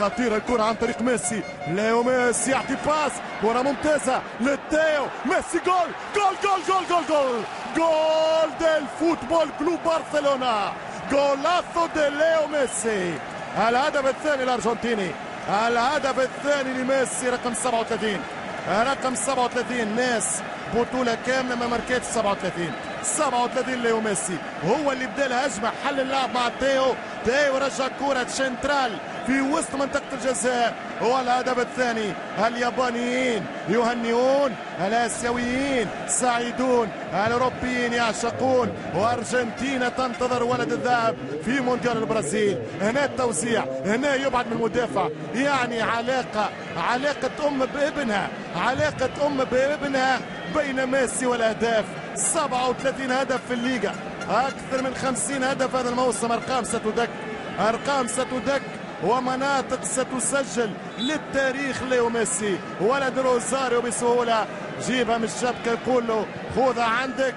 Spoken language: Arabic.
خطيره الكرة عن طريق ميسي. ليو ميسي يعطي pass. كره ممتازة للتيو. ميسي gol. gol gol gol gol gol. gol del Fútbol Club برشلونه golazo de ليو ميسي. الهدف الثاني الأرجنتيني. الهدف الثاني لميسي رقم 37 رقم 37 ناس بطولة كاملة ما ماركتش 37 37 ليو ميسي. هو اللي بدأ الهجمة. حل اللعب مع تيو. تيو رجع كرة سنترال في وسط منطقة الجزاء. هو الهدف الثاني اليابانيين يهنئون الآسيويين سعيدون الأوروبيين يعشقون. وأرجنتينا تنتظر ولد الذهب في مونديال البرازيل. هنا التوزيع هنا يبعد من المدافع. يعني علاقة علاقة أم بابنها علاقة أم بابنها بين ميسي والأهداف. 37 هدف في الليغا. أكثر من 50 هدف هذا الموسم أرقام ستدك أرقام ستدك ومناطق ستسجل للتاريخ ليو ميسي. ولد روزاريو بسهولة جيبها من الشبكة كله خذها عندك.